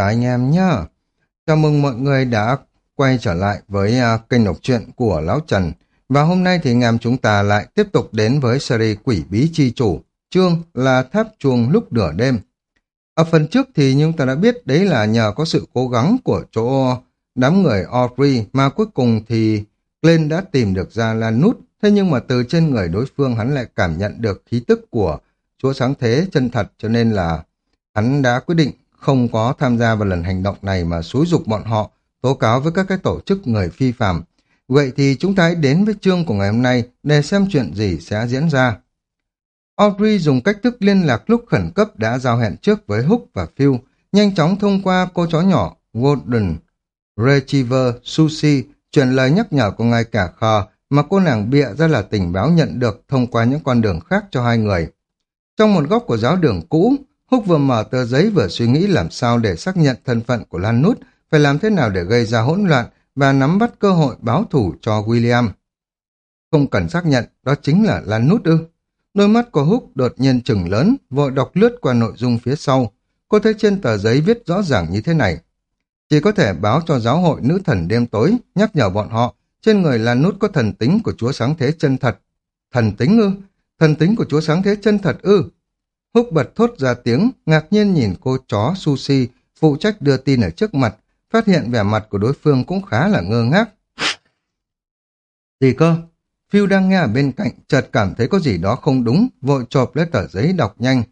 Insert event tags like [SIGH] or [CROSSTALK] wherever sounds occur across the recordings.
cả anh em nhá. Chào mừng mọi người đã quay trở lại với uh, kênh đọc truyện của Lão Trần. Và hôm nay thì anh em chúng ta lại tiếp tục đến với series Quỷ Bí Chi Chủ. Chương là Tháp Chuông lúc nửa đêm. Ở phần trước thì chúng ta đã biết đấy là nhờ có sự cố gắng của chỗ đám người Audrey mà cuối cùng thì Glenn đã tìm được ra là nút. Thế nhưng mà từ trên người đối phương hắn lại cảm nhận được khí tức của Chúa Sáng Thế chân thật cho nên là hắn đã quyết định không có tham gia vào lần hành động này mà xúi dục bọn họ tố cáo với các cái tổ chức người phi phạm. Vậy thì chúng ta hãy đến với chương của ngày hôm nay để xem chuyện gì sẽ diễn ra. Audrey dùng cách thức liên lạc lúc khẩn cấp đã giao hẹn trước với Hook và Phil, nhanh chóng thông qua cô chó nhỏ Golden Retriever Susie truyền lời nhắc nhở của ngài cả khờ mà cô nàng bịa ra là tình báo nhận được thông qua những con đường khác cho hai người. Trong một góc của giáo đường cũ, Húc vừa mở tờ giấy vừa suy nghĩ làm sao để xác nhận thân phận của Lan Nút, phải làm thế nào để gây ra hỗn loạn và nắm bắt cơ hội báo thủ cho William. Không cần xác nhận, đó chính là Lan Nút ư. Đôi mắt của Húc đột nhiên chừng lớn, vội đọc lướt qua nội dung phía sau. Cô thấy trên tờ giấy viết rõ ràng như thế này. Chỉ có thể báo cho giáo hội nữ thần đêm tối, nhắc nhở bọn họ, trên người Lan Nút có thần tính của Chúa Sáng Thế chân thật. Thần tính ư? Thần tính của Chúa Sáng Thế chân thật ư? Húc bật thốt ra tiếng, ngạc nhiên nhìn cô chó Sushi, phụ trách đưa tin ở trước mặt, phát hiện vẻ mặt của đối phương cũng khá là ngơ ngác. Gì cơ? Phil đang nghe ở bên cạnh, chợt cảm thấy có gì đó không đúng, vội chộp lấy tờ giấy đọc nhanh.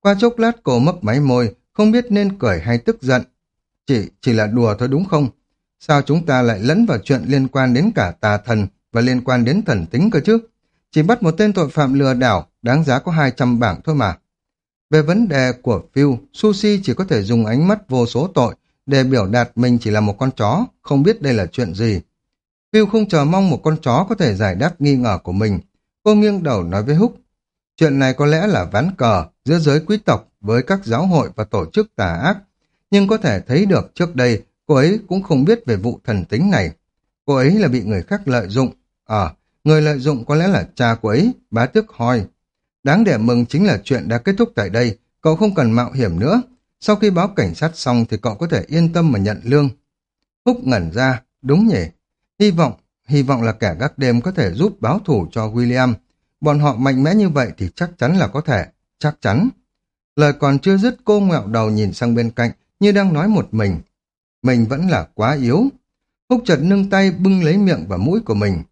Qua chốc lát cô mấp máy môi, không biết nên cười hay tức giận. Chỉ, chỉ là đùa thôi đúng không? Sao chúng ta lại lẫn vào chuyện liên quan đến cả tà thần và liên quan đến thần tính cơ chứ? Chỉ bắt một tên tội phạm lừa đảo, đáng giá có 200 bảng thôi mà. Về vấn đề của Phil, Sushi chỉ có thể dùng ánh mắt vô số tội để biểu đạt mình chỉ là một con chó, không biết đây là chuyện gì. Phil không chờ mong một con chó có thể giải đáp nghi ngờ của mình. Cô nghiêng đầu nói với Húc, chuyện này có lẽ là ván cờ giữa giới quý tộc với các giáo hội và tổ chức tà ác, nhưng có thể thấy được trước đây cô ấy cũng không biết về vụ thần tính này. Cô ấy là bị người khác lợi dụng. Ờ, người lợi dụng có lẽ là cha cô ấy, bá tước hoi. Đáng để mừng chính là chuyện đã kết thúc tại đây, cậu không cần mạo hiểm nữa. Sau khi báo cảnh sát xong thì cậu có thể yên tâm mà nhận lương. Húc ngẩn ra, đúng nhỉ? Hy vọng, hy vọng là kẻ gác đêm có thể giúp báo thủ cho William. Bọn họ mạnh mẽ như vậy thì chắc chắn là có thể, chắc chắn. Lời còn chưa dứt cô ngẹo đầu nhìn sang bên cạnh như đang nói một mình. Mình vẫn là quá yếu. Húc chợt nâng tay bưng lấy miệng và mũi của mình.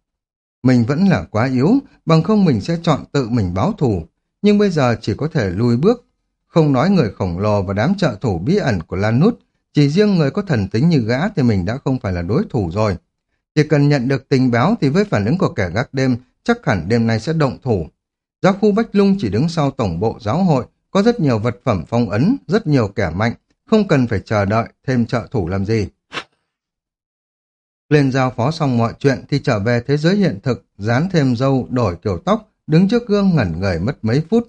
Mình vẫn là quá yếu, bằng không mình sẽ chọn tự mình báo thù. Nhưng bây giờ chỉ có thể lùi bước. Không nói người khổng lồ và đám trợ thủ bí ẩn của Lan Nút, chỉ riêng người có thần tính như gã thì mình đã không phải là đối thủ rồi. Chỉ cần nhận được tình báo thì với phản ứng của kẻ gác đêm, chắc hẳn đêm nay sẽ động thủ. Giáo khu Bách Lung chỉ đứng sau tổng bộ giáo hội, có rất nhiều vật phẩm phong ấn, rất nhiều kẻ mạnh, không cần phải chờ đợi thêm trợ thủ làm gì. Lên giao phó xong mọi chuyện thì trở về thế giới hiện thực, dán thêm dâu, đổi kiểu tóc, đứng trước gương ngẩn người mất mấy phút.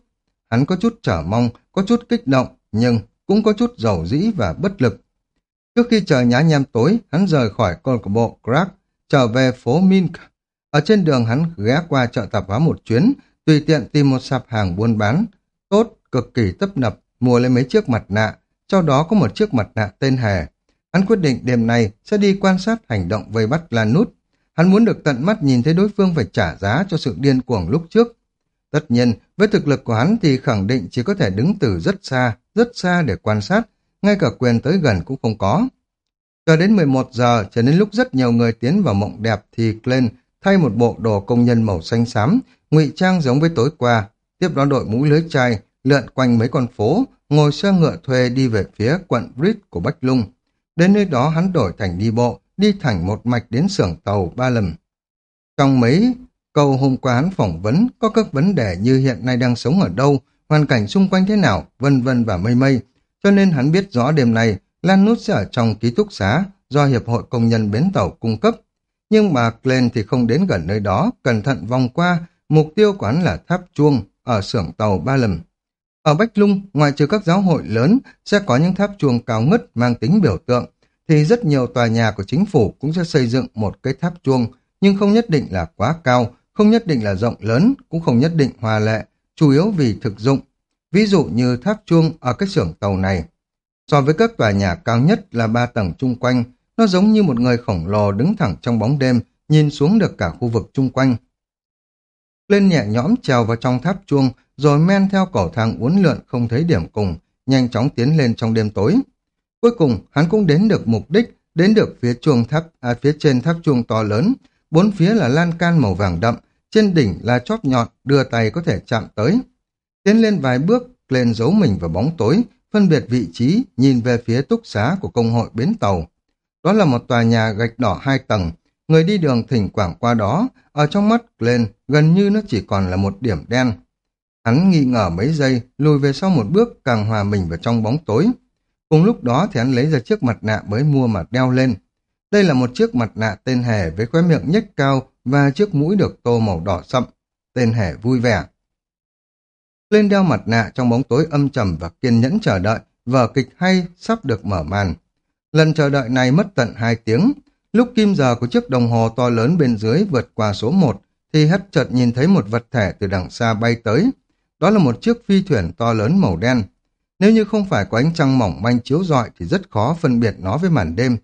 Hắn có chút trở mong, có chút kích động, nhưng cũng có chút dầu dĩ và bất lực. Trước khi trời nhá nhem tối, hắn rời khỏi câu lạc bộ Crack, trở về phố Mink. Ở trên đường hắn ghé qua chợ tạp hóa một chuyến, tùy tiện tìm một sạp hàng buôn bán. Tốt, cực kỳ tấp nập, mua lấy mấy chiếc mặt nạ, trong đó có một chiếc mặt nạ tên Hề. Hắn quyết định đêm nay sẽ đi quan sát hành động vây bắt Lanút. Hắn muốn được tận mắt nhìn thấy đối phương phải trả giá cho sự điên cuồng lúc trước. Tất nhiên, với thực lực của hắn thì khẳng định chỉ có thể đứng từ rất xa, rất xa để quan sát, ngay cả quyền tới gần cũng không có. Chờ đến 11 giờ, cho đến lúc rất nhiều người tiến vào mộng đẹp thì Glenn thay một bộ đồ công nhân màu xanh xám, ngụy trang giống với tối qua, tiếp đó đội mũ lưới chai, lượn quanh mấy con phố, ngồi xe ngựa thuê đi về phía quận Brit của Bách Lung. Đến nơi đó hắn đổi thành đi bộ, đi thẳng một mạch đến xưởng tàu ba lầm. Trong mấy câu hôm qua hắn phỏng vấn có các vấn đề như hiện nay đang sống ở đâu, hoàn cảnh xung quanh thế nào, vân vân và mây mây, cho nên hắn biết rõ đêm nay Lan Nút sẽ ở trong ký túc xá do Hiệp hội Công nhân Bến Tàu cung cấp. Nhưng mà Glenn thì không đến gần nơi đó, cẩn thận vòng qua, mục tiêu của hắn là tháp chuông ở xưởng tàu ba lầm. Ở Bách Lung, ngoài trừ các giáo hội lớn sẽ có những tháp chuông cao ngất mang tính biểu tượng, thì rất nhiều tòa nhà của chính phủ cũng sẽ xây dựng một cái tháp chuông, nhưng không nhất định là quá cao, không nhất định là rộng lớn, cũng không nhất định hòa lệ, chủ yếu vì thực dụng. Ví dụ như tháp chuông ở cái xưởng tàu này. So với các tòa nhà cao nhất là ba tầng chung quanh, nó giống như một người khổng lồ đứng thẳng trong bóng đêm, nhìn xuống được cả khu vực chung quanh. Lên nhẹ nhõm trèo vào trong tháp chuông, rồi men theo cầu thang uốn lượn không thấy điểm cùng, nhanh chóng tiến lên trong đêm tối. Cuối cùng, hắn cũng đến được mục đích, đến được phía chuông tháp, à, phía trên tháp chuông to lớn, bốn phía là lan can màu vàng đậm, trên đỉnh là chóp nhọn, đưa tay có thể chạm tới. Tiến lên vài bước, lên giấu mình vào bóng tối, phân biệt vị trí, nhìn về phía túc xá của công hội bến tàu. Đó là một tòa nhà gạch đỏ hai tầng, người đi đường thỉnh quảng qua đó, ở trong mắt lên gần như nó chỉ còn là một điểm đen. Hắn nghi ngờ mấy giây, lùi về sau một bước càng hòa mình vào trong bóng tối. Cùng lúc đó thì hắn lấy ra chiếc mặt nạ mới mua mà đeo lên. Đây là một chiếc mặt nạ tên hề với khóe miệng nhếch cao và chiếc mũi được tô màu đỏ sậm. Tên hề vui vẻ. Lên đeo mặt nạ trong bóng tối âm trầm và kiên nhẫn chờ đợi, vở kịch hay sắp được mở màn. Lần chờ đợi này mất tận hai tiếng. Lúc kim giờ của chiếc đồng hồ to lớn bên dưới vượt qua số 1, thì hất chợt nhìn thấy một vật thể từ đằng xa bay tới. Đó là một chiếc phi thuyền to lớn màu đen. Nếu như không phải có ánh trăng mỏng manh chiếu rọi thì rất khó phân biệt nó với màn đêm.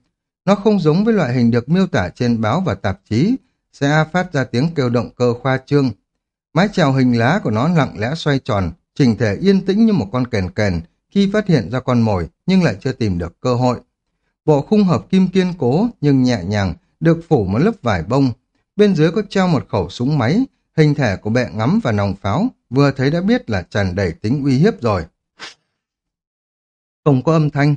Nó không giống với loại hình được miêu tả trên báo và tạp chí, sẽ phát ra tiếng kêu động cơ khoa trương. Mái chèo hình lá của nó lặng lẽ xoay tròn, chỉnh thể yên tĩnh như một con kèn kèn khi phát hiện ra con mồi nhưng lại chưa tìm được cơ hội. Bộ khung hợp kim kiên cố nhưng nhẹ nhàng, được phủ một lớp vải bông. Bên dưới có treo một khẩu súng máy, hình thể của bệ ngắm và nòng pháo, vừa thấy đã biết là tràn đầy tính uy hiếp rồi. Không có âm thanh,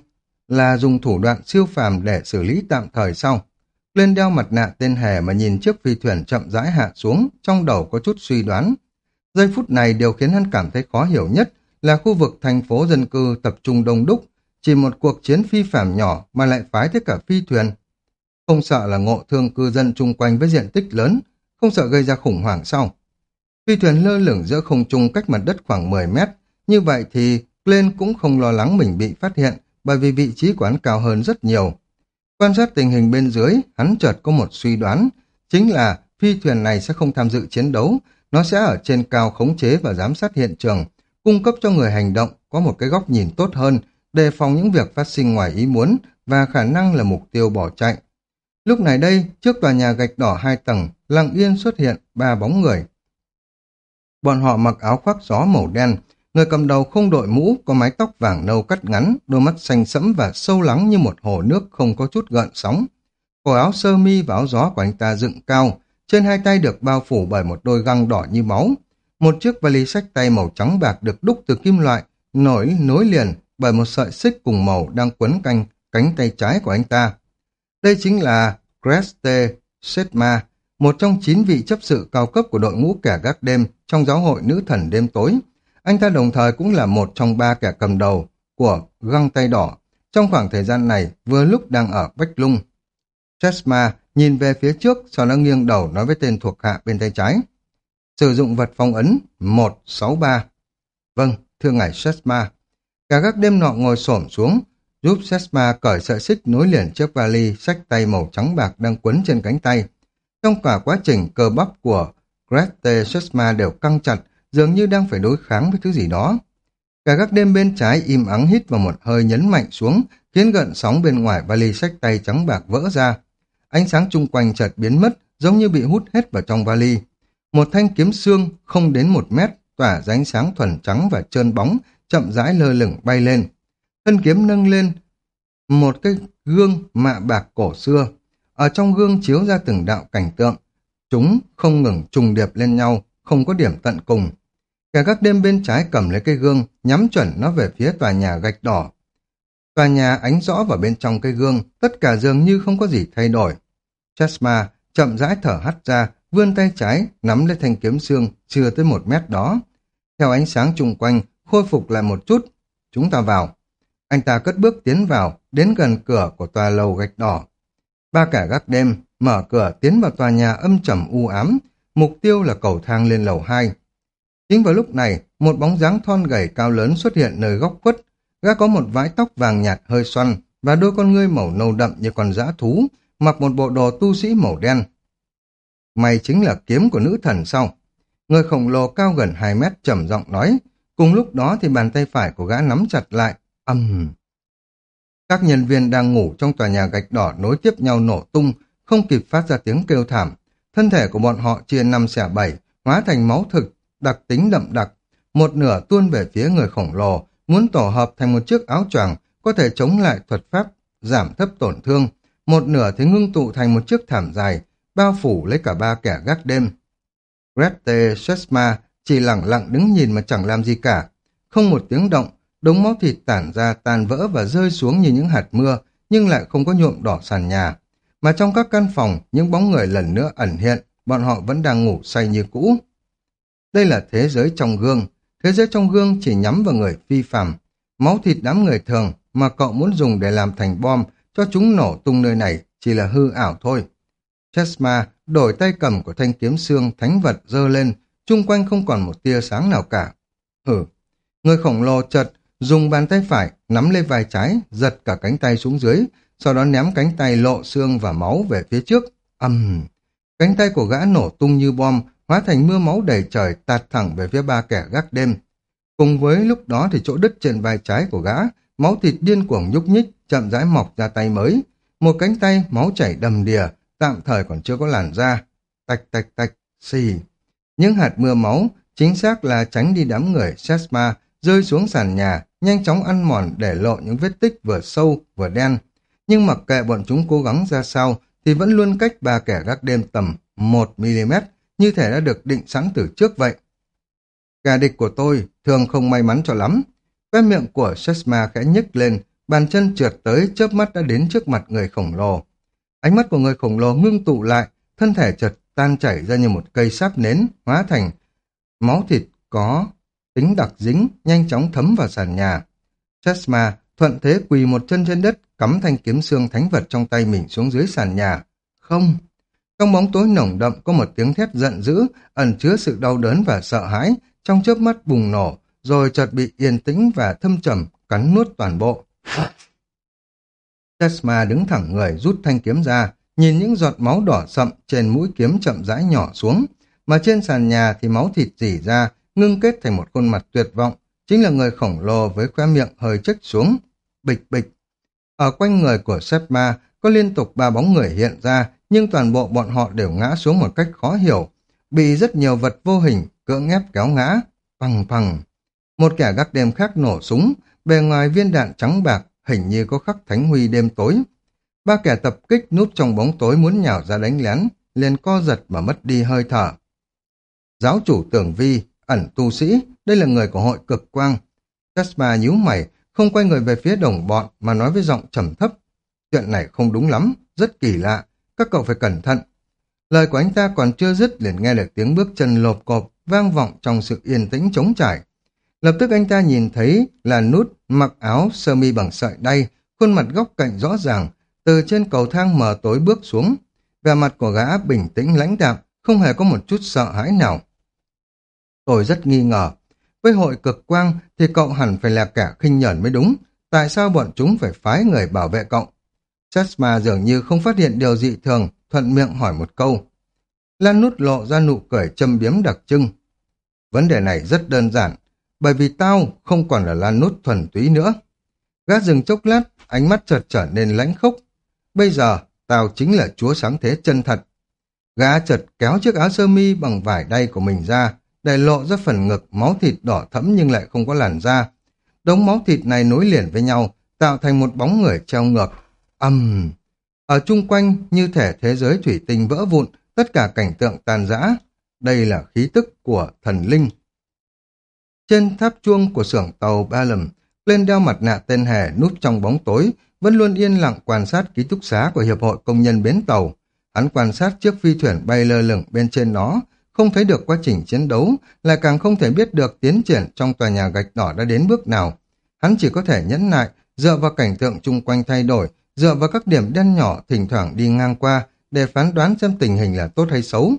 là dùng thủ đoạn siêu phàm để xử lý tạm thời sau. Lên đeo mặt nạ tên hề mà nhìn chiếc phi thuyền chậm rãi hạ xuống, trong đầu có chút suy đoán. Giây phút này điều khiến hắn cảm thấy khó hiểu nhất là khu vực thành phố dân cư tập trung đông đúc, chỉ một cuộc chiến phi phạm nhỏ mà lại phái tới cả phi thuyền. Không sợ là ngộ thương cư dân chung quanh với diện tích lớn, không sợ gây ra khủng hoảng sau. Phi thuyền lơ lửng giữa không trung cách mặt đất khoảng 10 mét, như vậy thì Glenn cũng không lo lắng mình bị phát hiện bởi vì vị trí của hắn cao hơn rất nhiều. Quan sát tình hình bên dưới, hắn chợt có một suy đoán, chính là phi thuyền này sẽ không tham dự chiến đấu, nó sẽ ở trên cao khống chế và giám sát hiện trường, cung cấp cho người hành động có một cái góc nhìn tốt hơn, đề phòng những việc phát sinh ngoài ý muốn và khả năng là mục tiêu bỏ chạy. Lúc này đây, trước tòa nhà gạch đỏ hai tầng, lặng yên xuất hiện ba bóng người. Bọn họ mặc áo khoác gió màu đen, người cầm đầu không đội mũ, có mái tóc vàng nâu cắt ngắn, đôi mắt xanh sẫm và sâu lắng như một hồ nước không có chút gợn sóng. Cổ áo sơ mi và áo gió của anh ta dựng cao, trên hai tay được bao phủ bởi một đôi găng đỏ như máu. Một chiếc vali sách tay màu trắng bạc được đúc từ kim loại, nổi nối liền bởi một sợi xích cùng màu đang quấn canh cánh tay trái của anh ta. Đây chính là Creste Setma, một trong chín vị chấp sự cao cấp của đội ngũ kẻ gác đêm trong giáo hội nữ thần đêm tối. Anh ta đồng thời cũng là một trong ba kẻ cầm đầu của găng tay đỏ. Trong khoảng thời gian này, vừa lúc đang ở Bách Lung. Chesma nhìn về phía trước, sau đó nghiêng đầu nói với tên thuộc hạ bên tay trái. Sử dụng vật phong ấn 163. Vâng, thưa ngài Chesma. Cả các đêm nọ ngồi xổm xuống, giúp Sesma cởi sợi xích nối liền chiếc vali sách tay màu trắng bạc đang quấn trên cánh tay. Trong cả quá trình cơ bắp của Grete Sesma đều căng chặt, dường như đang phải đối kháng với thứ gì đó. Cả các đêm bên trái im ắng hít vào một hơi nhấn mạnh xuống, khiến gợn sóng bên ngoài vali sách tay trắng bạc vỡ ra. Ánh sáng chung quanh chợt biến mất, giống như bị hút hết vào trong vali. Một thanh kiếm xương không đến một mét, tỏa ra ánh sáng thuần trắng và trơn bóng, chậm rãi lơ lửng bay lên. Thân kiếm nâng lên một cái gương mạ bạc cổ xưa. Ở trong gương chiếu ra từng đạo cảnh tượng. Chúng không ngừng trùng điệp lên nhau, không có điểm tận cùng. Cả các đêm bên trái cầm lấy cây gương, nhắm chuẩn nó về phía tòa nhà gạch đỏ. Tòa nhà ánh rõ vào bên trong cây gương, tất cả dường như không có gì thay đổi. Chasma chậm rãi thở hắt ra, vươn tay trái, nắm lấy thanh kiếm xương, chưa tới một mét đó. Theo ánh sáng chung quanh, khôi phục lại một chút. Chúng ta vào. Anh ta cất bước tiến vào, đến gần cửa của tòa lầu gạch đỏ. Ba kẻ gác đêm, mở cửa tiến vào tòa nhà âm trầm u ám, mục tiêu là cầu thang lên lầu 2. Chính vào lúc này, một bóng dáng thon gầy cao lớn xuất hiện nơi góc khuất. Gã có một vái tóc vàng nhạt hơi xoăn và đôi con ngươi màu nâu đậm như con dã thú, mặc một bộ đồ tu sĩ màu đen. Mày chính là kiếm của nữ thần sau. Người khổng lồ cao gần 2 mét trầm giọng nói, cùng lúc đó thì bàn tay phải của gã nắm chặt lại, âm. Các nhân viên đang ngủ trong tòa nhà gạch đỏ nối tiếp nhau nổ tung, không kịp phát ra tiếng kêu thảm. Thân thể của bọn họ chia năm xẻ bảy, hóa thành máu thực, đặc tính đậm đặc. Một nửa tuôn về phía người khổng lồ, muốn tổ hợp thành một chiếc áo choàng có thể chống lại thuật pháp giảm thấp tổn thương. Một nửa thì ngưng tụ thành một chiếc thảm dài, bao phủ lấy cả ba kẻ gác đêm. Grete Shesma chỉ lẳng lặng đứng nhìn mà chẳng làm gì cả. Không một tiếng động, đống máu thịt tản ra tan vỡ và rơi xuống như những hạt mưa, nhưng lại không có nhuộm đỏ sàn nhà. Mà trong các căn phòng, những bóng người lần nữa ẩn hiện, bọn họ vẫn đang ngủ say như cũ. Đây là thế giới trong gương. Thế giới trong gương chỉ nhắm vào người phi phàm. Máu thịt đám người thường mà cậu muốn dùng để làm thành bom cho chúng nổ tung nơi này chỉ là hư ảo thôi. Chesma đổi tay cầm của thanh kiếm xương thánh vật dơ lên, chung quanh không còn một tia sáng nào cả. Ừ, người khổng lồ chật dùng bàn tay phải nắm lấy vai trái, giật cả cánh tay xuống dưới, sau đó ném cánh tay lộ xương và máu về phía trước. Âm! Uhm. Cánh tay của gã nổ tung như bom, hóa thành mưa máu đầy trời tạt thẳng về phía ba kẻ gác đêm. Cùng với lúc đó thì chỗ đứt trên vai trái của gã, máu thịt điên cuồng nhúc nhích, chậm rãi mọc ra tay mới. Một cánh tay máu chảy đầm đìa, tạm thời còn chưa có làn da. Tạch tạch tạch, xì. Những hạt mưa máu, chính xác là tránh đi đám người Sesma, rơi xuống sàn nhà, nhanh chóng ăn mòn để lộ những vết tích vừa sâu vừa đen. Nhưng mặc kệ bọn chúng cố gắng ra sao, thì vẫn luôn cách ba kẻ gác đêm tầm 1mm, như thể đã được định sẵn từ trước vậy. Kẻ địch của tôi thường không may mắn cho lắm. Cái miệng của Sesma khẽ nhếch lên, bàn chân trượt tới chớp mắt đã đến trước mặt người khổng lồ. Ánh mắt của người khổng lồ ngưng tụ lại, thân thể chợt tan chảy ra như một cây sáp nến, hóa thành máu thịt có tính đặc dính, nhanh chóng thấm vào sàn nhà. Chesma thuận thế quỳ một chân trên đất, cắm thanh kiếm xương thánh vật trong tay mình xuống dưới sàn nhà. Không! Trong bóng tối nồng đậm có một tiếng thét giận dữ, ẩn chứa sự đau đớn và sợ hãi, trong chớp mắt bùng nổ, rồi chợt bị yên tĩnh và thâm trầm, cắn nuốt toàn bộ. Chesma đứng thẳng người rút thanh kiếm ra, nhìn những giọt máu đỏ sậm trên mũi kiếm chậm rãi nhỏ xuống, mà trên sàn nhà thì máu thịt rỉ ra, ngưng kết thành một khuôn mặt tuyệt vọng, chính là người khổng lồ với khóe miệng hơi chếch xuống. Bịch bịch. Ở quanh người của Chesma có liên tục ba bóng người hiện ra, nhưng toàn bộ bọn họ đều ngã xuống một cách khó hiểu, bị rất nhiều vật vô hình cưỡng ép kéo ngã. Phằng phằng. Một kẻ gác đêm khác nổ súng, bề ngoài viên đạn trắng bạc, hình như có khắc thánh huy đêm tối. Ba kẻ tập kích núp trong bóng tối muốn nhào ra đánh lén, liền co giật mà mất đi hơi thở. Giáo chủ tưởng vi, ẩn tu sĩ, đây là người của hội cực quang. Caspar nhíu mày, không quay người về phía đồng bọn mà nói với giọng trầm thấp. Chuyện này không đúng lắm, rất kỳ lạ, các cậu phải cẩn thận. Lời của anh ta còn chưa dứt liền nghe được tiếng bước chân lộp cộp vang vọng trong sự yên tĩnh trống trải. Lập tức anh ta nhìn thấy là nút mặc áo sơ mi bằng sợi đay, khuôn mặt góc cạnh rõ ràng, từ trên cầu thang mờ tối bước xuống. Vẻ mặt của gã bình tĩnh lãnh đạm, không hề có một chút sợ hãi nào. Tôi rất nghi ngờ. Với hội cực quang thì cậu hẳn phải là kẻ khinh nhẫn mới đúng. Tại sao bọn chúng phải phái người bảo vệ cậu? Chasma dường như không phát hiện điều dị thường, thuận miệng hỏi một câu. Lan nút lộ ra nụ cười châm biếm đặc trưng. Vấn đề này rất đơn giản, bởi vì tao không còn là Lan nút thuần túy nữa. Gã dừng chốc lát, ánh mắt chợt trở nên lãnh khốc. Bây giờ, tao chính là chúa sáng thế chân thật. Gã chợt kéo chiếc áo sơ mi bằng vải đay của mình ra, để lộ ra phần ngực máu thịt đỏ thẫm nhưng lại không có làn da. Đống máu thịt này nối liền với nhau, tạo thành một bóng người treo ngược. Âm! Uhm. Ở chung quanh, như thể thế giới thủy tinh vỡ vụn, tất cả cảnh tượng tàn rã. Đây là khí tức của thần linh. Trên tháp chuông của xưởng tàu ba lầm lên đeo mặt nạ tên hề núp trong bóng tối, vẫn luôn yên lặng quan sát ký túc xá của Hiệp hội Công nhân Bến Tàu. Hắn quan sát chiếc phi thuyền bay lơ lửng bên trên nó, không thấy được quá trình chiến đấu, lại càng không thể biết được tiến triển trong tòa nhà gạch đỏ đã đến bước nào. Hắn chỉ có thể nhẫn nại, dựa vào cảnh tượng chung quanh thay đổi, dựa vào các điểm đen nhỏ thỉnh thoảng đi ngang qua để phán đoán xem tình hình là tốt hay xấu.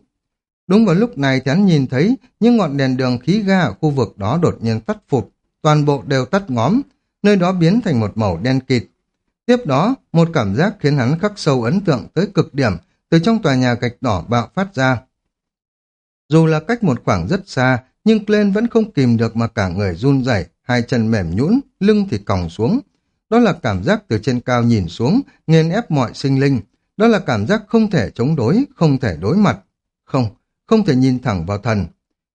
Đúng vào lúc này thì hắn nhìn thấy những ngọn đèn đường khí ga ở khu vực đó đột nhiên tắt phụt, toàn bộ đều tắt ngóm, nơi đó biến thành một màu đen kịt. Tiếp đó, một cảm giác khiến hắn khắc sâu ấn tượng tới cực điểm từ trong tòa nhà gạch đỏ bạo phát ra. Dù là cách một khoảng rất xa, nhưng Glenn vẫn không kìm được mà cả người run rẩy, hai chân mềm nhũn, lưng thì còng xuống. đó là cảm giác từ trên cao nhìn xuống, nghiền ép mọi sinh linh. Đó là cảm giác không thể chống đối, không thể đối mặt. Không, không thể nhìn thẳng vào thần.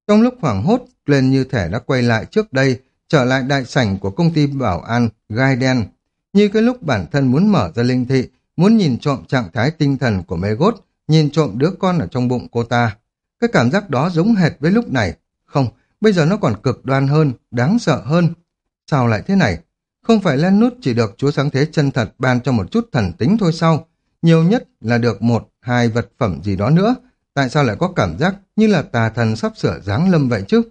Trong lúc hoảng hốt, Glenn như thể đã quay lại trước đây, trở lại đại sảnh của công ty bảo an Gai Đen. Như cái lúc bản thân muốn mở ra linh thị, muốn nhìn trộm trạng thái tinh thần của Megot, nhìn trộm đứa con ở trong bụng cô ta. Cái cảm giác đó giống hệt với lúc này. Không, bây giờ nó còn cực đoan hơn, đáng sợ hơn. Sao lại thế này? Không phải Len Nút chỉ được Chúa Sáng Thế chân thật ban cho một chút thần tính thôi sao? Nhiều nhất là được một, hai vật phẩm gì đó nữa. Tại sao lại có cảm giác như là tà thần sắp sửa giáng lâm vậy chứ?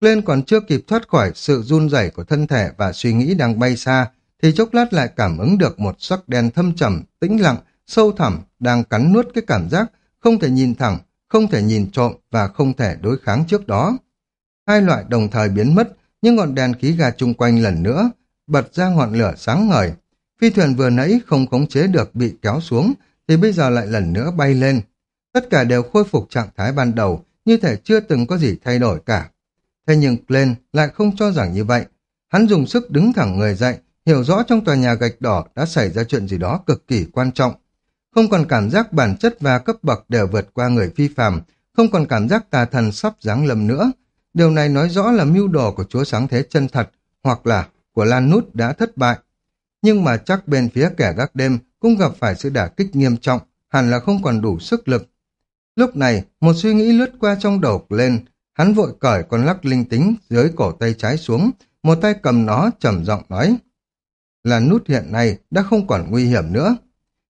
Lên còn chưa kịp thoát khỏi sự run rẩy của thân thể và suy nghĩ đang bay xa, thì chốc lát lại cảm ứng được một sắc đen thâm trầm, tĩnh lặng, sâu thẳm, đang cắn nuốt cái cảm giác không thể nhìn thẳng, không thể nhìn trộm và không thể đối kháng trước đó. Hai loại đồng thời biến mất, nhưng ngọn đèn khí ga chung quanh lần nữa bật ra ngọn lửa sáng ngời. Phi thuyền vừa nãy không khống chế được bị kéo xuống, thì bây giờ lại lần nữa bay lên. Tất cả đều khôi phục trạng thái ban đầu, như thể chưa từng có gì thay đổi cả. Thế nhưng Glenn lại không cho rằng như vậy. Hắn dùng sức đứng thẳng người dậy, hiểu rõ trong tòa nhà gạch đỏ đã xảy ra chuyện gì đó cực kỳ quan trọng. Không còn cảm giác bản chất và cấp bậc đều vượt qua người phi phàm, không còn cảm giác tà thần sắp giáng lâm nữa. Điều này nói rõ là mưu đồ của Chúa Sáng Thế chân thật, hoặc là của Lan Nút đã thất bại. Nhưng mà chắc bên phía kẻ gác đêm cũng gặp phải sự đả kích nghiêm trọng, hẳn là không còn đủ sức lực. Lúc này, một suy nghĩ lướt qua trong đầu lên, hắn vội cởi con lắc linh tính dưới cổ tay trái xuống, một tay cầm nó trầm giọng nói. Là nút hiện nay đã không còn nguy hiểm nữa.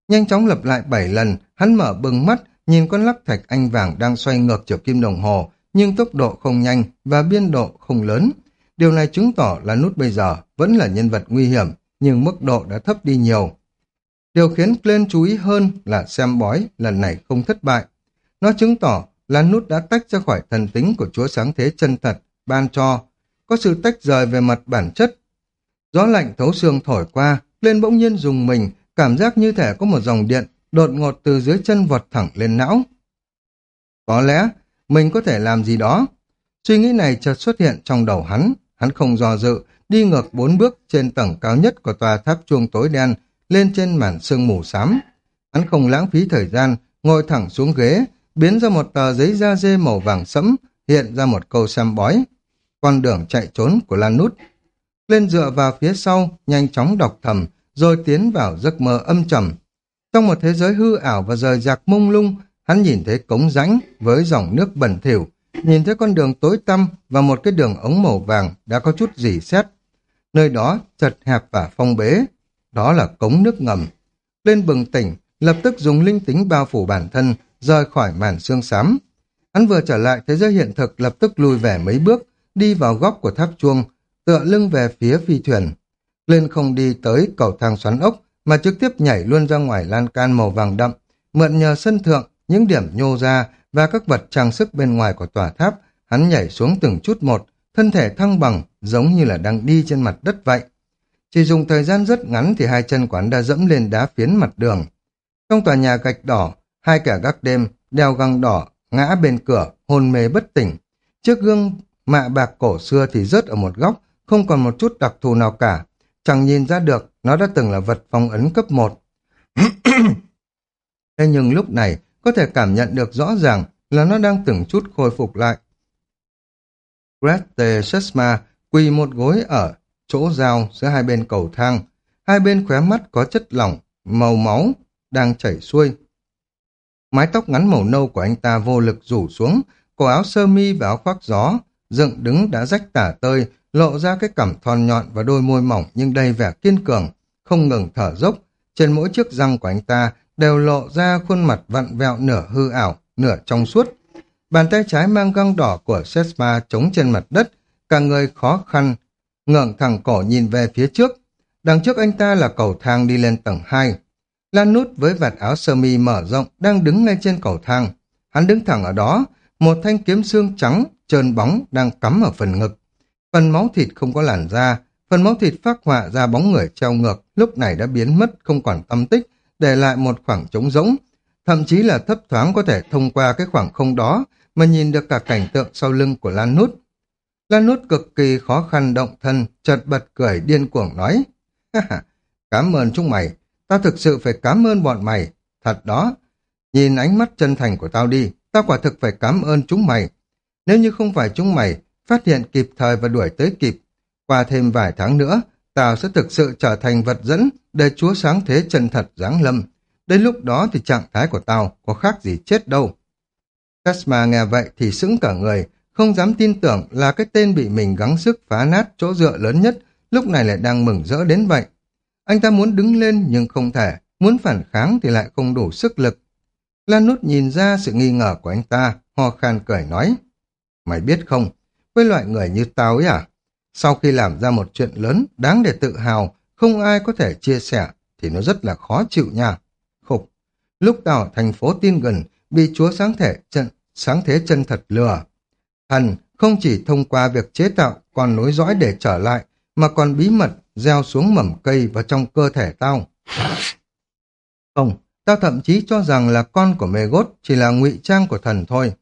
Nhanh chóng lặp lại bảy lần, hắn mở bừng mắt, nhìn con lắc thạch anh vàng đang xoay ngược chiều kim đồng hồ, nhưng tốc độ không nhanh và biên độ không lớn. Điều này chứng tỏ là nút bây giờ vẫn là nhân vật nguy hiểm, nhưng mức độ đã thấp đi nhiều. Điều khiến Glenn chú ý hơn là xem bói lần này không thất bại. Nó chứng tỏ là nút đã tách ra khỏi thần tính của Chúa Sáng Thế chân thật, ban cho, có sự tách rời về mặt bản chất. Gió lạnh thấu xương thổi qua, lên bỗng nhiên dùng mình, cảm giác như thể có một dòng điện đột ngột từ dưới chân vọt thẳng lên não. Có lẽ mình có thể làm gì đó. Suy nghĩ này chợt xuất hiện trong đầu hắn, hắn không do dự, đi ngược bốn bước trên tầng cao nhất của tòa tháp chuông tối đen, lên trên màn sương mù xám. Hắn không lãng phí thời gian, ngồi thẳng xuống ghế, biến ra một tờ giấy da dê màu vàng sẫm, hiện ra một câu xem bói. Con đường chạy trốn của Lan Nút. Lên dựa vào phía sau, nhanh chóng đọc thầm, rồi tiến vào giấc mơ âm trầm. Trong một thế giới hư ảo và rời rạc mông lung, hắn nhìn thấy cống rãnh với dòng nước bẩn thỉu, nhìn thấy con đường tối tăm và một cái đường ống màu vàng đã có chút rỉ xét. Nơi đó chật hẹp và phong bế, đó là cống nước ngầm. Lên bừng tỉnh, lập tức dùng linh tính bao phủ bản thân, rời khỏi màn xương xám. Hắn vừa trở lại thế giới hiện thực lập tức lùi về mấy bước, đi vào góc của tháp chuông, tựa lưng về phía phi thuyền. Lên không đi tới cầu thang xoắn ốc, mà trực tiếp nhảy luôn ra ngoài lan can màu vàng đậm, mượn nhờ sân thượng, những điểm nhô ra và các vật trang sức bên ngoài của tòa tháp, hắn nhảy xuống từng chút một, thân thể thăng bằng, giống như là đang đi trên mặt đất vậy. Chỉ dùng thời gian rất ngắn thì hai chân quán đã dẫm lên đá phiến mặt đường. Trong tòa nhà gạch đỏ, hai kẻ gác đêm, đeo găng đỏ, ngã bên cửa, hôn mê bất tỉnh. Chiếc gương mạ bạc cổ xưa thì rớt ở một góc, không còn một chút đặc thù nào cả. Chẳng nhìn ra được, nó đã từng là vật phong ấn cấp 1. [COUGHS] Thế nhưng lúc này, có thể cảm nhận được rõ ràng là nó đang từng chút khôi phục lại. Grete Sesma quỳ một gối ở chỗ giao giữa hai bên cầu thang. Hai bên khóe mắt có chất lỏng, màu máu, đang chảy xuôi. Mái tóc ngắn màu nâu của anh ta vô lực rủ xuống, cổ áo sơ mi và áo khoác gió, dựng đứng đã rách tả tơi, lộ ra cái cằm thon nhọn và đôi môi mỏng nhưng đầy vẻ kiên cường, không ngừng thở dốc. Trên mỗi chiếc răng của anh ta đều lộ ra khuôn mặt vặn vẹo nửa hư ảo, nửa trong suốt. Bàn tay trái mang găng đỏ của Sesma chống trên mặt đất, cả người khó khăn, ngẩng thẳng cổ nhìn về phía trước. Đằng trước anh ta là cầu thang đi lên tầng 2. Lan nút với vạt áo sơ mi mở rộng đang đứng ngay trên cầu thang. Hắn đứng thẳng ở đó, một thanh kiếm xương trắng, trơn bóng đang cắm ở phần ngực. Phần máu thịt không có làn da, phần máu thịt phát họa ra bóng người treo ngược, lúc này đã biến mất không còn tâm tích, để lại một khoảng trống rỗng, thậm chí là thấp thoáng có thể thông qua cái khoảng không đó mà nhìn được cả cảnh tượng sau lưng của Lan Nút. Lan Nút cực kỳ khó khăn động thân, chợt bật cười điên cuồng nói, cảm ơn chúng mày, tao thực sự phải cảm ơn bọn mày, thật đó. Nhìn ánh mắt chân thành của tao đi, tao quả thực phải cảm ơn chúng mày. Nếu như không phải chúng mày phát hiện kịp thời và đuổi tới kịp, qua thêm vài tháng nữa, tao sẽ thực sự trở thành vật dẫn để Chúa sáng thế chân thật giáng lâm. Đến lúc đó thì trạng thái của tao có khác gì chết đâu. Casma nghe vậy thì sững cả người, không dám tin tưởng là cái tên bị mình gắng sức phá nát chỗ dựa lớn nhất, lúc này lại đang mừng rỡ đến vậy. Anh ta muốn đứng lên nhưng không thể, muốn phản kháng thì lại không đủ sức lực. Lan Nút nhìn ra sự nghi ngờ của anh ta, ho khan cười nói. Mày biết không, với loại người như tao ấy à, sau khi làm ra một chuyện lớn đáng để tự hào, không ai có thể chia sẻ, thì nó rất là khó chịu nha. Khục, lúc tao ở thành phố tin gần, bị chúa sáng thể chân, sáng thế chân thật lừa. Thần không chỉ thông qua việc chế tạo còn nối dõi để trở lại, mà còn bí mật gieo xuống mầm cây vào trong cơ thể tao. Không, tao thậm chí cho rằng là con của mê gốt chỉ là ngụy trang của thần thôi.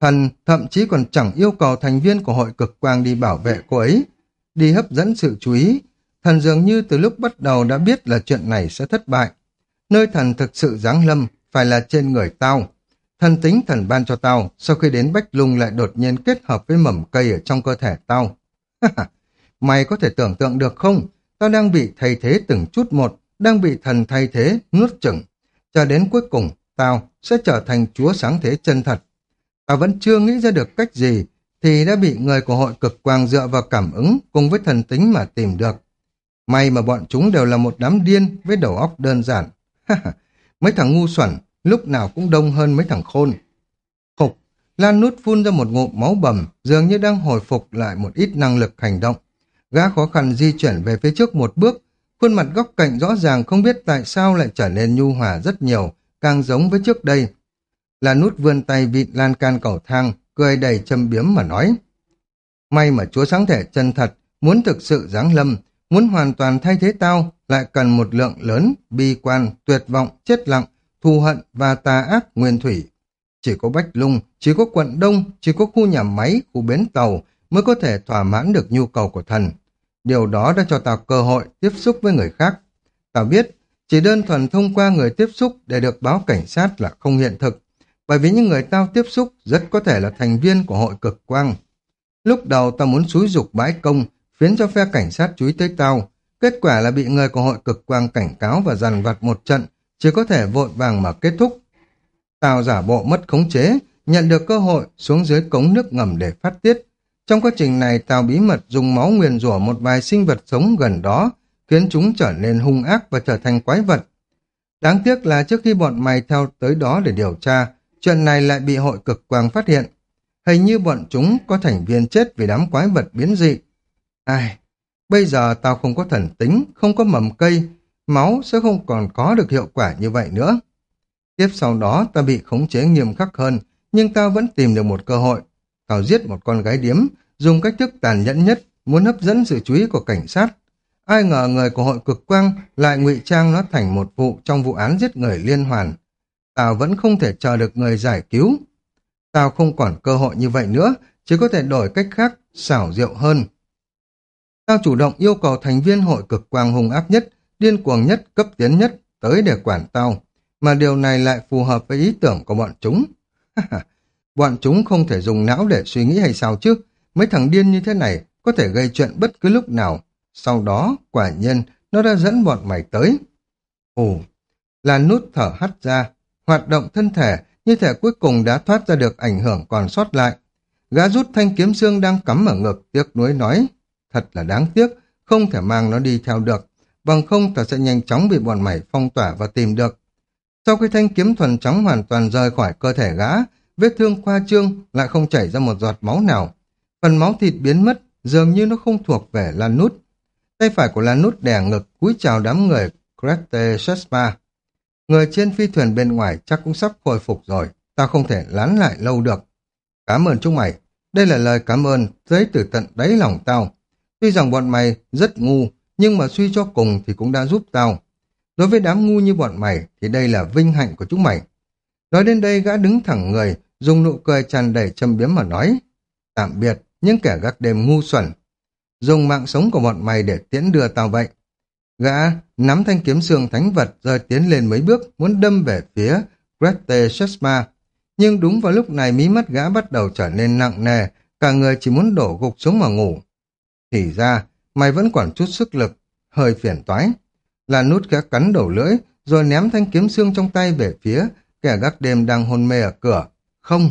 Thần thậm chí còn chẳng yêu cầu thành viên của hội cực quang đi bảo vệ cô ấy, đi hấp dẫn sự chú ý. Thần dường như từ lúc bắt đầu đã biết là chuyện này sẽ thất bại. Nơi thần thực sự giáng lâm phải là trên người tao. Thần tính thần ban cho tao, sau khi đến Bách Lung lại đột nhiên kết hợp với mầm cây ở trong cơ thể tao. [LAUGHS] Mày có thể tưởng tượng được không? Tao đang bị thay thế từng chút một, đang bị thần thay thế, nuốt chửng. Cho đến cuối cùng, tao sẽ trở thành chúa sáng thế chân thật. Tao vẫn chưa nghĩ ra được cách gì, thì đã bị người của hội cực quang dựa vào cảm ứng cùng với thần tính mà tìm được. May mà bọn chúng đều là một đám điên với đầu óc đơn giản. [LAUGHS] mấy thằng ngu xuẩn, lúc nào cũng đông hơn mấy thằng khôn. Khục, Lan nút phun ra một ngụm máu bầm, dường như đang hồi phục lại một ít năng lực hành động. Gã khó khăn di chuyển về phía trước một bước, khuôn mặt góc cạnh rõ ràng không biết tại sao lại trở nên nhu hòa rất nhiều, càng giống với trước đây là nút vươn tay vịn lan can cầu thang, cười đầy châm biếm mà nói. May mà chúa sáng thể chân thật, muốn thực sự giáng lâm, muốn hoàn toàn thay thế tao, lại cần một lượng lớn, bi quan, tuyệt vọng, chết lặng, thù hận và tà ác nguyên thủy. Chỉ có Bách Lung, chỉ có quận Đông, chỉ có khu nhà máy, khu bến tàu mới có thể thỏa mãn được nhu cầu của thần. Điều đó đã cho tao cơ hội tiếp xúc với người khác. Tao biết, chỉ đơn thuần thông qua người tiếp xúc để được báo cảnh sát là không hiện thực, bởi vì những người tao tiếp xúc rất có thể là thành viên của hội cực quang. Lúc đầu tao muốn xúi dục bãi công, khiến cho phe cảnh sát chú ý tới tao. Kết quả là bị người của hội cực quang cảnh cáo và dằn vặt một trận, chỉ có thể vội vàng mà kết thúc. Tao giả bộ mất khống chế, nhận được cơ hội xuống dưới cống nước ngầm để phát tiết. Trong quá trình này, tao bí mật dùng máu nguyền rủa một vài sinh vật sống gần đó, khiến chúng trở nên hung ác và trở thành quái vật. Đáng tiếc là trước khi bọn mày theo tới đó để điều tra, chuyện này lại bị hội cực quang phát hiện. Hình như bọn chúng có thành viên chết vì đám quái vật biến dị. Ai, bây giờ tao không có thần tính, không có mầm cây, máu sẽ không còn có được hiệu quả như vậy nữa. Tiếp sau đó ta bị khống chế nghiêm khắc hơn, nhưng tao vẫn tìm được một cơ hội. Tao giết một con gái điếm, dùng cách thức tàn nhẫn nhất, muốn hấp dẫn sự chú ý của cảnh sát. Ai ngờ người của hội cực quang lại ngụy trang nó thành một vụ trong vụ án giết người liên hoàn. Tao vẫn không thể chờ được người giải cứu. Tao không còn cơ hội như vậy nữa, chỉ có thể đổi cách khác, xảo diệu hơn. Tao chủ động yêu cầu thành viên hội cực quang hung ác nhất, điên cuồng nhất, cấp tiến nhất, tới để quản tao. Mà điều này lại phù hợp với ý tưởng của bọn chúng. bọn chúng không thể dùng não để suy nghĩ hay sao chứ? Mấy thằng điên như thế này có thể gây chuyện bất cứ lúc nào. Sau đó, quả nhiên, nó đã dẫn bọn mày tới. Ồ, là nút thở hắt ra, hoạt động thân thể, như thể cuối cùng đã thoát ra được ảnh hưởng còn sót lại. Gã rút thanh kiếm xương đang cắm ở ngực, tiếc nuối nói. Thật là đáng tiếc, không thể mang nó đi theo được. Bằng không ta sẽ nhanh chóng bị bọn mày phong tỏa và tìm được. Sau khi thanh kiếm thuần trắng hoàn toàn rời khỏi cơ thể gã, vết thương khoa trương lại không chảy ra một giọt máu nào. Phần máu thịt biến mất, dường như nó không thuộc về Lan Nút. Tay phải của Lan Nút đè ngực cúi chào đám người Crete Shaspa. Người trên phi thuyền bên ngoài chắc cũng sắp hồi phục rồi, ta không thể lán lại lâu được. Cảm ơn chúng mày, đây là lời cảm ơn tới từ tận đáy lòng tao. Tuy rằng bọn mày rất ngu, nhưng mà suy cho cùng thì cũng đã giúp tao. Đối với đám ngu như bọn mày thì đây là vinh hạnh của chúng mày. Nói đến đây gã đứng thẳng người, dùng nụ cười tràn đầy châm biếm mà nói. Tạm biệt, những kẻ gác đêm ngu xuẩn. Dùng mạng sống của bọn mày để tiễn đưa tao vậy. Gã nắm thanh kiếm xương thánh vật rồi tiến lên mấy bước muốn đâm về phía Grete Shesma. Nhưng đúng vào lúc này mí mắt gã bắt đầu trở nên nặng nề, cả người chỉ muốn đổ gục xuống mà ngủ. Thì ra, mày vẫn còn chút sức lực, hơi phiền toái. Là nút gã cắn đầu lưỡi, rồi ném thanh kiếm xương trong tay về phía kẻ gác đêm đang hôn mê ở cửa. Không!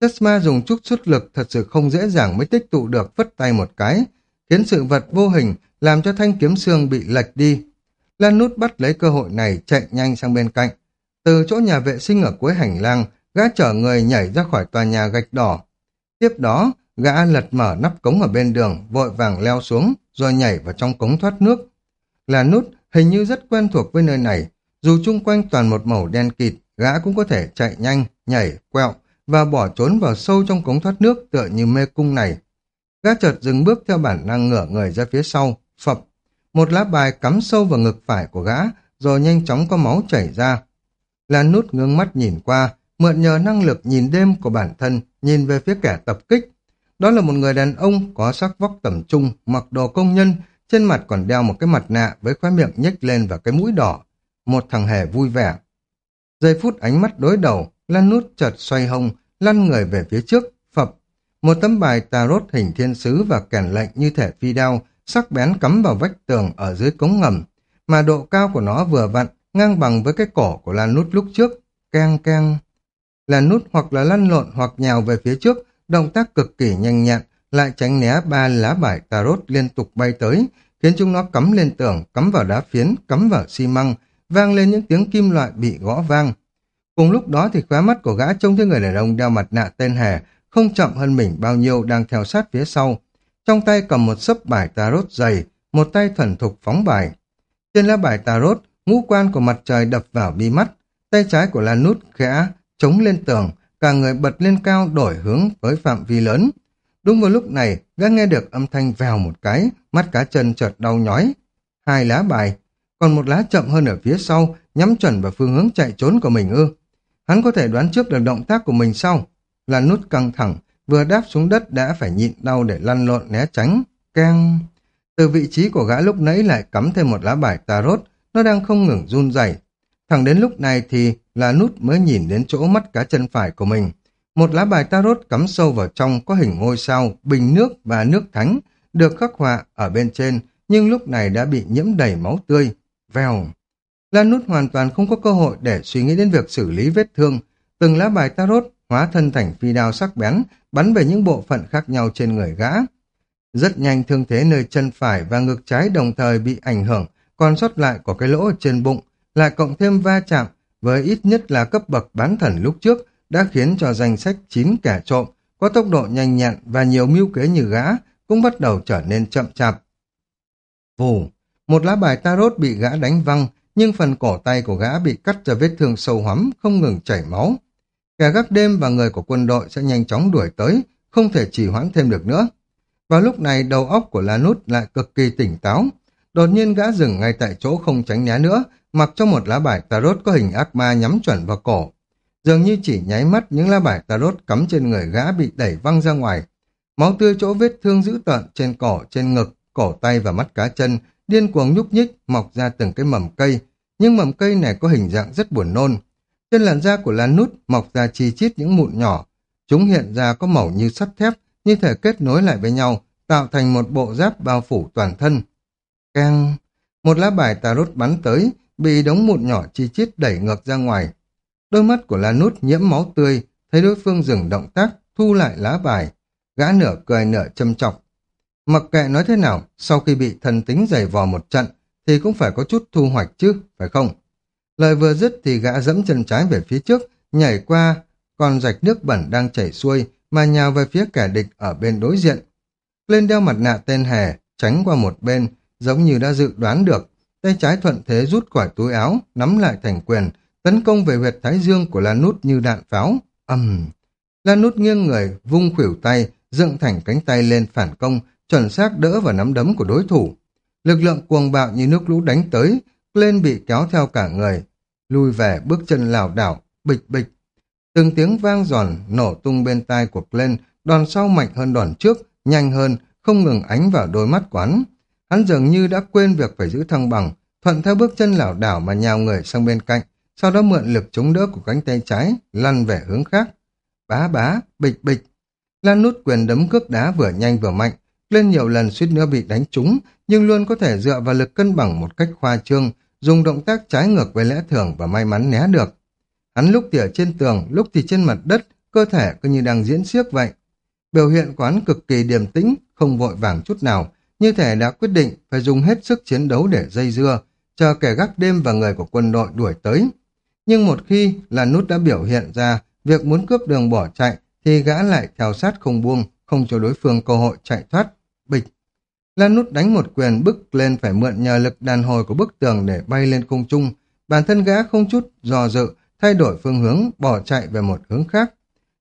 Tesma dùng chút sức lực thật sự không dễ dàng mới tích tụ được vất tay một cái, khiến sự vật vô hình làm cho thanh kiếm xương bị lệch đi. Lan nút bắt lấy cơ hội này chạy nhanh sang bên cạnh. Từ chỗ nhà vệ sinh ở cuối hành lang, gã chở người nhảy ra khỏi tòa nhà gạch đỏ. Tiếp đó, gã lật mở nắp cống ở bên đường, vội vàng leo xuống, rồi nhảy vào trong cống thoát nước. Lan nút hình như rất quen thuộc với nơi này, dù chung quanh toàn một màu đen kịt, gã cũng có thể chạy nhanh, nhảy, quẹo và bỏ trốn vào sâu trong cống thoát nước tựa như mê cung này. Gã chợt dừng bước theo bản năng ngửa người ra phía sau, phập. Một lá bài cắm sâu vào ngực phải của gã, rồi nhanh chóng có máu chảy ra. Lan nút ngưng mắt nhìn qua, mượn nhờ năng lực nhìn đêm của bản thân, nhìn về phía kẻ tập kích. Đó là một người đàn ông có sắc vóc tầm trung, mặc đồ công nhân, trên mặt còn đeo một cái mặt nạ với khóe miệng nhếch lên và cái mũi đỏ. Một thằng hề vui vẻ. Giây phút ánh mắt đối đầu, Lan nút chợt xoay hông, lăn người về phía trước. Một tấm bài tarot hình thiên sứ và kèn lệnh như thể phi đao, sắc bén cắm vào vách tường ở dưới cống ngầm, mà độ cao của nó vừa vặn, ngang bằng với cái cổ của Lan nút lúc trước. Keng keng. Lan nút hoặc là lăn lộn hoặc nhào về phía trước, động tác cực kỳ nhanh nhẹn, lại tránh né ba lá bài tarot liên tục bay tới, khiến chúng nó cắm lên tường, cắm vào đá phiến, cắm vào xi măng, vang lên những tiếng kim loại bị gõ vang. Cùng lúc đó thì khóe mắt của gã trông thấy người đàn ông đeo mặt nạ tên hề, không chậm hơn mình bao nhiêu đang theo sát phía sau. Trong tay cầm một sấp bài tarot dày, một tay thuần thục phóng bài. Trên lá bài tarot, ngũ quan của mặt trời đập vào mi mắt, tay trái của Lan Nút khẽ chống lên tường, cả người bật lên cao đổi hướng với phạm vi lớn. Đúng vào lúc này, gã nghe được âm thanh vèo một cái, mắt cá chân chợt đau nhói. Hai lá bài, còn một lá chậm hơn ở phía sau, nhắm chuẩn vào phương hướng chạy trốn của mình ư. Hắn có thể đoán trước được động tác của mình sau. Là nút căng thẳng, vừa đáp xuống đất đã phải nhịn đau để lăn lộn né tránh. Keng! Từ vị trí của gã lúc nãy lại cắm thêm một lá bài tarot, nó đang không ngừng run rẩy. Thẳng đến lúc này thì là nút mới nhìn đến chỗ mắt cá chân phải của mình. Một lá bài tarot cắm sâu vào trong có hình ngôi sao, bình nước và nước thánh, được khắc họa ở bên trên, nhưng lúc này đã bị nhiễm đầy máu tươi. Vèo! Lan nút hoàn toàn không có cơ hội để suy nghĩ đến việc xử lý vết thương. Từng lá bài tarot hóa thân thành phi đao sắc bén, bắn về những bộ phận khác nhau trên người gã. Rất nhanh thương thế nơi chân phải và ngực trái đồng thời bị ảnh hưởng, còn sót lại của cái lỗ trên bụng, lại cộng thêm va chạm với ít nhất là cấp bậc bán thần lúc trước đã khiến cho danh sách 9 kẻ trộm có tốc độ nhanh nhẹn và nhiều mưu kế như gã cũng bắt đầu trở nên chậm chạp. Vù, một lá bài tarot bị gã đánh văng, nhưng phần cổ tay của gã bị cắt ra vết thương sâu hắm, không ngừng chảy máu. Kẻ gác đêm và người của quân đội sẽ nhanh chóng đuổi tới, không thể trì hoãn thêm được nữa. Vào lúc này đầu óc của Lanút lại cực kỳ tỉnh táo. Đột nhiên gã dừng ngay tại chỗ không tránh né nữa, mặc cho một lá bài tarot có hình ác ma nhắm chuẩn vào cổ. Dường như chỉ nháy mắt những lá bài tarot cắm trên người gã bị đẩy văng ra ngoài. Máu tươi chỗ vết thương dữ tợn trên cổ, trên ngực, cổ tay và mắt cá chân điên cuồng nhúc nhích mọc ra từng cái mầm cây, nhưng mầm cây này có hình dạng rất buồn nôn. Trên làn da của lan nút mọc ra chi chít những mụn nhỏ, chúng hiện ra có màu như sắt thép, như thể kết nối lại với nhau, tạo thành một bộ giáp bao phủ toàn thân. Càng... Một lá bài tarot bắn tới, bị đống mụn nhỏ chi chít đẩy ngược ra ngoài. Đôi mắt của Lan Nút nhiễm máu tươi, thấy đối phương dừng động tác, thu lại lá bài. Gã nửa cười nửa châm chọc, Mặc kệ nói thế nào, sau khi bị thần tính giày vò một trận, thì cũng phải có chút thu hoạch chứ, phải không? Lời vừa dứt thì gã dẫm chân trái về phía trước, nhảy qua, còn rạch nước bẩn đang chảy xuôi, mà nhào về phía kẻ địch ở bên đối diện. Lên đeo mặt nạ tên hề, tránh qua một bên, giống như đã dự đoán được. Tay trái thuận thế rút khỏi túi áo, nắm lại thành quyền, tấn công về huyệt thái dương của Lan Nút như đạn pháo. ầm um. Lan Nút nghiêng người, vung khuỷu tay, dựng thành cánh tay lên phản công, chuẩn xác đỡ vào nắm đấm của đối thủ. Lực lượng cuồng bạo như nước lũ đánh tới, lên bị kéo theo cả người, lùi về bước chân lảo đảo, bịch bịch. Từng tiếng vang giòn nổ tung bên tai của Glenn, đòn sau mạnh hơn đòn trước, nhanh hơn, không ngừng ánh vào đôi mắt quán. Hắn dường như đã quên việc phải giữ thăng bằng, thuận theo bước chân lảo đảo mà nhào người sang bên cạnh, sau đó mượn lực chống đỡ của cánh tay trái, lăn về hướng khác. Bá bá, bịch bịch. Lan nút quyền đấm cước đá vừa nhanh vừa mạnh, lên nhiều lần suýt nữa bị đánh trúng, nhưng luôn có thể dựa vào lực cân bằng một cách khoa trương, dùng động tác trái ngược với lẽ thường và may mắn né được. Hắn lúc thì ở trên tường, lúc thì trên mặt đất, cơ thể cứ như đang diễn xiếc vậy. Biểu hiện quán cực kỳ điềm tĩnh, không vội vàng chút nào, như thể đã quyết định phải dùng hết sức chiến đấu để dây dưa, chờ kẻ gác đêm và người của quân đội đuổi tới. Nhưng một khi là nút đã biểu hiện ra việc muốn cướp đường bỏ chạy, thì gã lại theo sát không buông, không cho đối phương cơ hội chạy thoát. Bịch! Lan nút đánh một quyền bức lên phải mượn nhờ lực đàn hồi của bức tường để bay lên không trung. Bản thân gã không chút dò dự, thay đổi phương hướng, bỏ chạy về một hướng khác.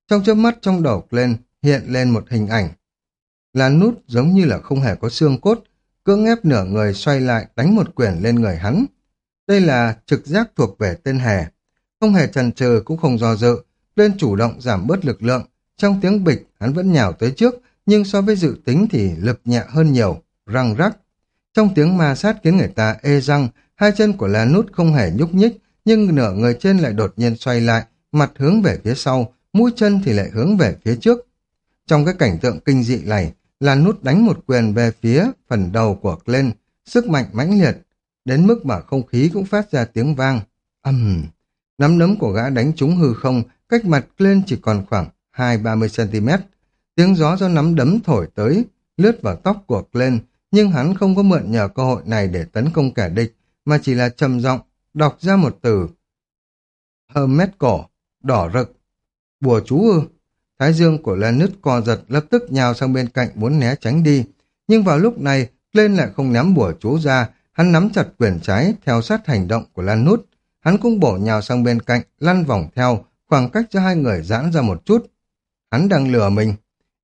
Trong chớp mắt trong đầu lên hiện lên một hình ảnh. Lan nút giống như là không hề có xương cốt, cưỡng ép nửa người xoay lại đánh một quyền lên người hắn. Đây là trực giác thuộc về tên hề. Không hề chần chừ cũng không do dự, lên chủ động giảm bớt lực lượng. Trong tiếng bịch, hắn vẫn nhào tới trước, nhưng so với dự tính thì lực nhẹ hơn nhiều, răng rắc. Trong tiếng ma sát khiến người ta ê răng, hai chân của Lan Nút không hề nhúc nhích, nhưng nửa người trên lại đột nhiên xoay lại, mặt hướng về phía sau, mũi chân thì lại hướng về phía trước. Trong cái cảnh tượng kinh dị này, Lan Nút đánh một quyền về phía phần đầu của Glenn, sức mạnh mãnh liệt, đến mức mà không khí cũng phát ra tiếng vang. Âm! Uhm. Nắm đấm của gã đánh trúng hư không, cách mặt Glenn chỉ còn khoảng 2-30cm. Tiếng gió do nắm đấm thổi tới, lướt vào tóc của Glenn, nhưng hắn không có mượn nhờ cơ hội này để tấn công kẻ địch, mà chỉ là trầm giọng đọc ra một từ. Hermet cổ, đỏ rực. Bùa chú ư? Thái dương của Lennis co giật lập tức nhào sang bên cạnh muốn né tránh đi. Nhưng vào lúc này, lên lại không nắm bùa chú ra, hắn nắm chặt quyền trái theo sát hành động của Lan Nút. Hắn cũng bổ nhào sang bên cạnh, lăn vòng theo, khoảng cách cho hai người giãn ra một chút. Hắn đang lừa mình.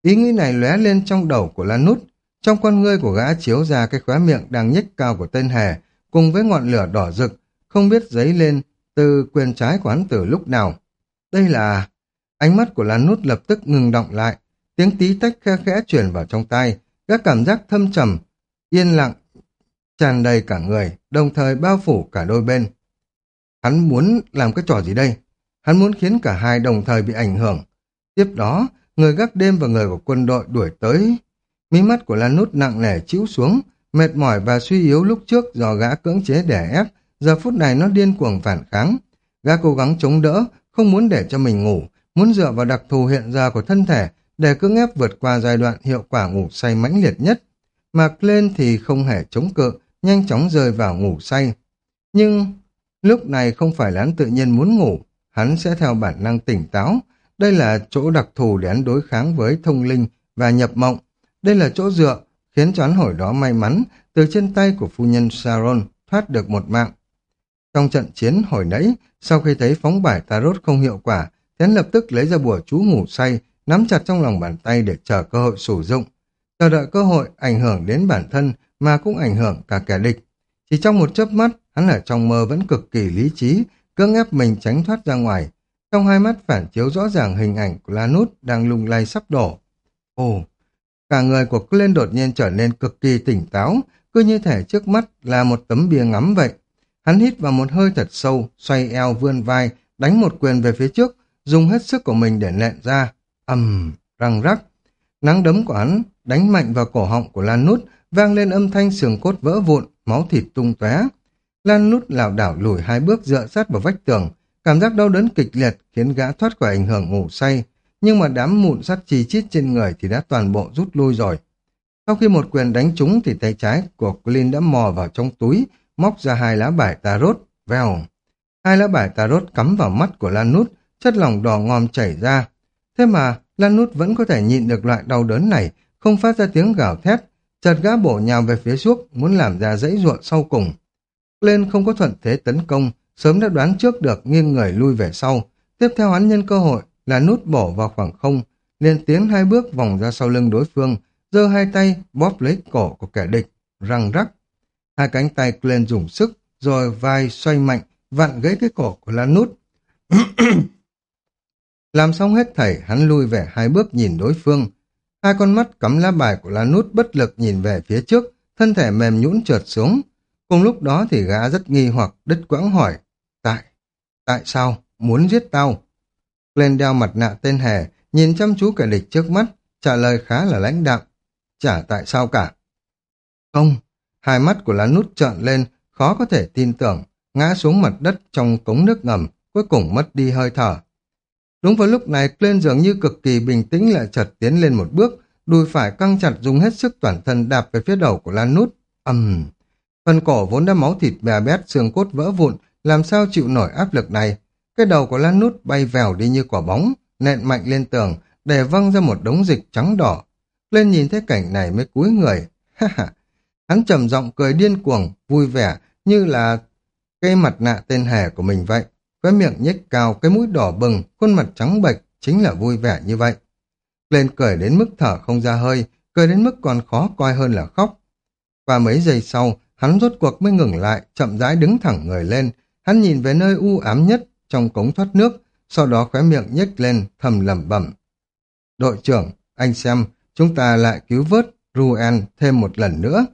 Ý nghĩ này lóe lên trong đầu của Lan Nút. Trong con ngươi của gã chiếu ra cái khóe miệng đang nhếch cao của tên hề, cùng với ngọn lửa đỏ rực, không biết giấy lên từ quyền trái của hắn từ lúc nào. Đây là... Ánh mắt của Lan Nút lập tức ngừng động lại, tiếng tí tách khe khẽ chuyển vào trong tai, các cảm giác thâm trầm, yên lặng, tràn đầy cả người, đồng thời bao phủ cả đôi bên. Hắn muốn làm cái trò gì đây? Hắn muốn khiến cả hai đồng thời bị ảnh hưởng. Tiếp đó, người gác đêm và người của quân đội đuổi tới. Mí mắt của Lan Nút nặng nề chịu xuống, mệt mỏi và suy yếu lúc trước do gã cưỡng chế đè ép, giờ phút này nó điên cuồng phản kháng. Gã cố gắng chống đỡ, không muốn để cho mình ngủ, muốn dựa vào đặc thù hiện giờ của thân thể để cưỡng ép vượt qua giai đoạn hiệu quả ngủ say mãnh liệt nhất. Mà lên thì không hề chống cự, nhanh chóng rơi vào ngủ say. Nhưng lúc này không phải là hắn tự nhiên muốn ngủ, hắn sẽ theo bản năng tỉnh táo. Đây là chỗ đặc thù để hắn đối kháng với thông linh và nhập mộng. Đây là chỗ dựa, khiến cho hắn hồi đó may mắn từ trên tay của phu nhân Sharon thoát được một mạng. Trong trận chiến hồi nãy, sau khi thấy phóng bài tarot không hiệu quả, Hắn lập tức lấy ra bùa chú ngủ say, nắm chặt trong lòng bàn tay để chờ cơ hội sử dụng. Chờ đợi cơ hội ảnh hưởng đến bản thân mà cũng ảnh hưởng cả kẻ địch. Chỉ trong một chớp mắt, hắn ở trong mơ vẫn cực kỳ lý trí, cưỡng ép mình tránh thoát ra ngoài. Trong hai mắt phản chiếu rõ ràng hình ảnh của Lanút đang lung lay sắp đổ. Ồ, cả người của Glenn đột nhiên trở nên cực kỳ tỉnh táo, cứ như thể trước mắt là một tấm bia ngắm vậy. Hắn hít vào một hơi thật sâu, xoay eo vươn vai, đánh một quyền về phía trước, dùng hết sức của mình để nện ra. ầm, răng rắc. Nắng đấm của hắn đánh mạnh vào cổ họng của Lan Nút, vang lên âm thanh sườn cốt vỡ vụn, máu thịt tung tóe. Lan Nút lảo đảo lùi hai bước dựa sát vào vách tường, cảm giác đau đớn kịch liệt khiến gã thoát khỏi ảnh hưởng ngủ say, nhưng mà đám mụn sắt chi chít trên người thì đã toàn bộ rút lui rồi. Sau khi một quyền đánh trúng thì tay trái của Clint đã mò vào trong túi, móc ra hai lá bài tarot, vèo. Hai lá bài tarot cắm vào mắt của Lan Nút, chất lỏng đỏ ngòm chảy ra. Thế mà, Lan Nút vẫn có thể nhịn được loại đau đớn này, không phát ra tiếng gào thét, chợt gã bổ nhào về phía suốt, muốn làm ra dãy ruộng sau cùng. Lên không có thuận thế tấn công, sớm đã đoán trước được nghiêng người lui về sau. Tiếp theo hắn nhân cơ hội là nút bổ vào khoảng không, liền tiến hai bước vòng ra sau lưng đối phương, giơ hai tay bóp lấy cổ của kẻ địch, răng rắc. Hai cánh tay lên dùng sức, rồi vai xoay mạnh, vặn gãy cái cổ của Lan Nút. [CLEARS THROAT] Làm xong hết thảy, hắn lui về hai bước nhìn đối phương. Hai con mắt cắm lá bài của lá nút bất lực nhìn về phía trước, thân thể mềm nhũn trượt xuống. Cùng lúc đó thì gã rất nghi hoặc đứt quãng hỏi, tại, tại sao, muốn giết tao? Lên đeo mặt nạ tên hề, nhìn chăm chú kẻ địch trước mắt, trả lời khá là lãnh đạm. Chả tại sao cả. Không, hai mắt của lá nút trợn lên, khó có thể tin tưởng, ngã xuống mặt đất trong cống nước ngầm, cuối cùng mất đi hơi thở. Đúng vào lúc này, Glenn dường như cực kỳ bình tĩnh lại chợt tiến lên một bước, đùi phải căng chặt dùng hết sức toàn thân đạp về phía đầu của Lan Nút. ầm, um. Phần cổ vốn đã máu thịt bè bét, xương cốt vỡ vụn, làm sao chịu nổi áp lực này. Cái đầu của Lan Nút bay vèo đi như quả bóng, nện mạnh lên tường, để văng ra một đống dịch trắng đỏ. Lên nhìn thấy cảnh này mới cúi người. [LAUGHS] Ha ha! Hắn trầm giọng cười điên cuồng, vui vẻ, như là cây mặt nạ tên hề của mình vậy. Cái miệng nhếch cao, cái mũi đỏ bừng, khuôn mặt trắng bệch, chính là vui vẻ như vậy. Lên cười đến mức thở không ra hơi, cười đến mức còn khó coi hơn là khóc. Và mấy giây sau, hắn rốt cuộc mới ngừng lại, chậm rãi đứng thẳng người lên. Hắn nhìn về nơi u ám nhất trong cống thoát nước, sau đó khóe miệng nhếch lên, thầm lẩm bẩm. Đội trưởng, anh xem, chúng ta lại cứu vớt Ruen thêm một lần nữa.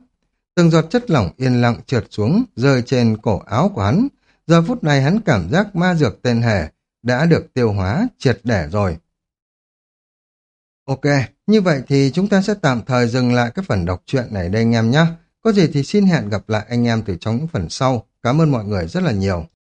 Từng giọt chất lỏng yên lặng trượt xuống, rơi trên cổ áo của hắn. Giờ phút này hắn cảm giác ma dược tên hề đã được tiêu hóa triệt để rồi. Ok, như vậy thì chúng ta sẽ tạm thời dừng lại cái phần đọc truyện này đây anh em nhé. Có gì thì xin hẹn gặp lại anh em từ trong những phần sau. Cảm ơn mọi người rất là nhiều.